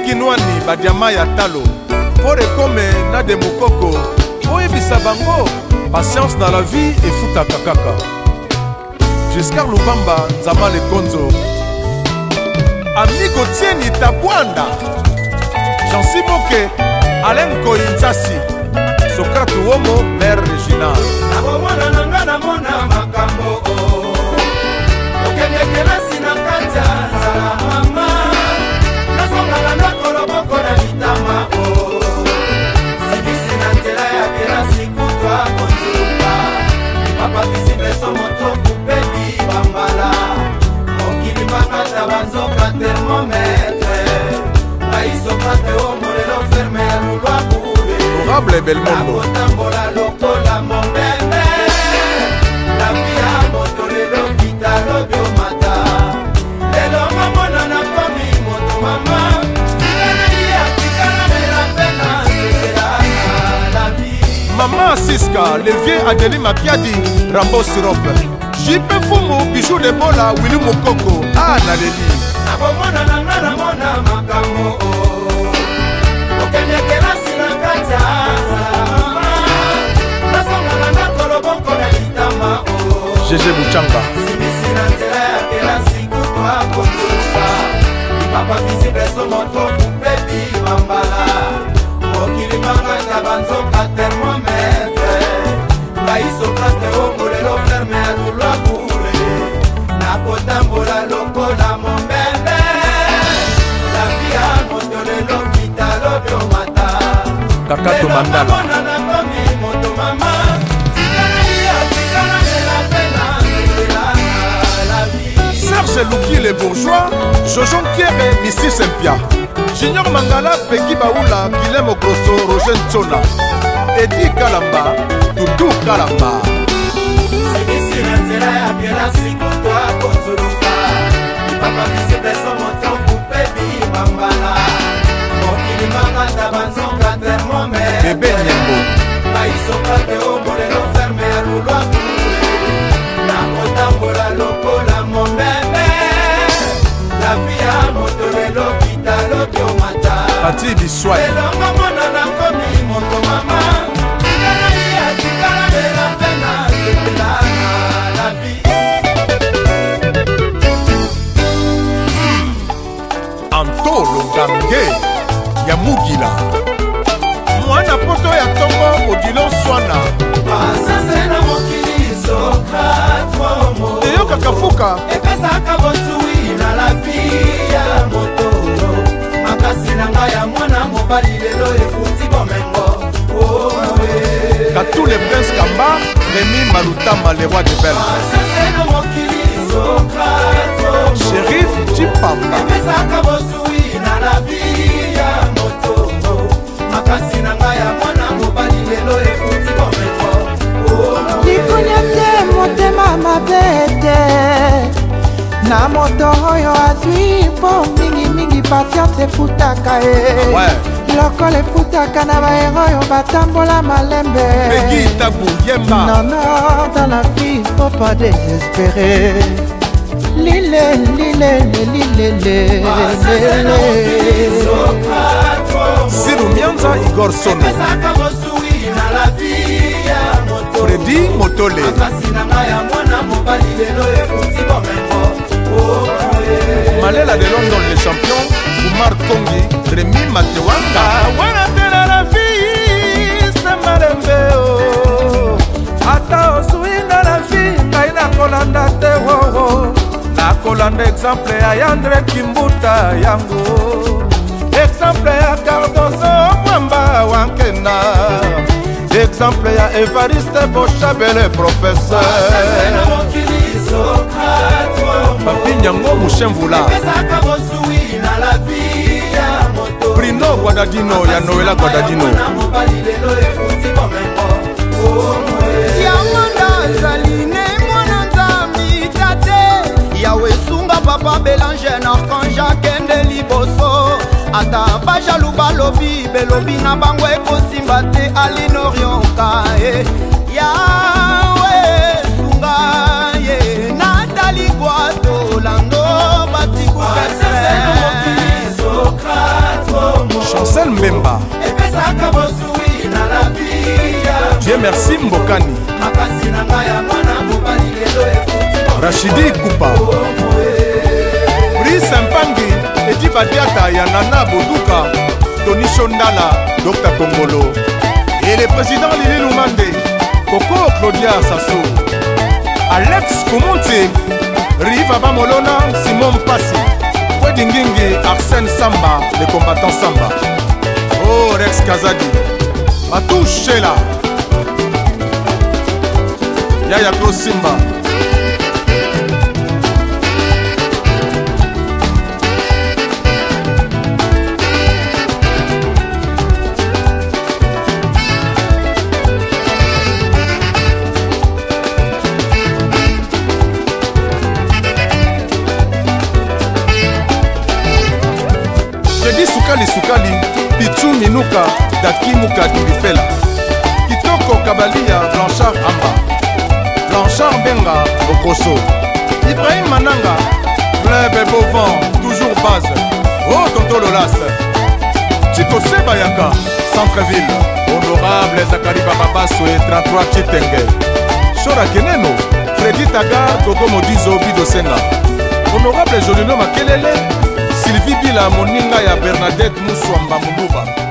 kinwani badiama ya talo mpo rekome na de mokoko oyebisa bango patience na la vie efutaka kaka juscar lubamba nzama lekonzo amiko tieni tabwanda jansi moke alain koinzasi sokrate womo mare reginal honorable belmondo akotambola lokola momeme na via moto lelo kitalobi omata lelo mamona nakomi moto mama Maman Siska, Levier Adeli Mapiadi, Rambo Sirop, JP Fumu, Bijou de Bola, Willy Mokoko, Anna Leli. Nakomona nanga namona makambo okendekela sila kata gg bucanga papabisibeso moto kupebi mambala mokilimangata banzoka termometre ngai sokrate ongo lelo ferme ya dulwa bule nakotambola lokola mombembe la via moto lelo kitalo biomata kaka tomandala nakomi moto mama luki les bourgeois jojon kiere misi sempia junior mangala peki baula bile mogroso roger ncona edi kalamba dudu kalamba sebisi na nzela ya bielasi kutwa kozuluka bamamizipeso motangu mpe bimambala mokili mangata banzonga termome bebe nyembo baisokate ati biswai elongo mona nakomi moto mama ngai atikala lela mpe na sepela na lavi antolongange ya mugila mwana poto ya ntongo odilo swana basase na mokili sokratmoeyokaka fuka Oh, katou le prince kamba remi malutama le roi de belle shérif cipamba epesaka bosui na lavi ya motongo makasi na ngai ya mwana mobali lelo ekuti bometro likunya oh, te motema mabe te na moto oyo azwi mpo mingimingi patience efutaka ye ouais. lokola efutaka na baero oyo batambola malembe nono dans la vie faut pas désespérer lile lilele lilelelesilumianza igor sono fredi motole malela de london le champion omar kongi remi matewanga wana te na la vie semalembe ata ozwi na la vie ngai nakolanda te oo nakolanda exemple ya yandre kimbuta yango exemple ya cardoso mwamba wankena exemple ya evariste boshabele professeur papinyango mushemvula no guadadino ya noela guadadino yango nde azali ne mwana nzambi tate yawe esunga papa belange na arkange akende liboso ata bajalu balobi belobi na bango ekosimba te alinorionka e eh. chancel mbemba epesaka bozwi na lapia dieu merci mbokani makasi na ngai ya mwana mobali lelo ekuti rachidi kupa pris mpangi edi badiata ya nana boduka toni shondala dr kongolo et le président lili lumande koko claudia sasso alex komonte riva bamolona simon mpasi ngingingi arsène samba le combattant samba oh rex kazadi batouchela yaya klosimba sukali sukali pichu minuka dakimuka kilifela kitoko kabalia blanchard amba blanchard benga okoso ibrahim mananga club bovent toujours base o oh, tonto lolas cikoseba yaka centreville honorable zakari bababaswe 33 citenge shora keneno fredi tagar togo modizo bidosenga honorable jolino makelele sylvie bila moninga ya bernadette muswamba moluba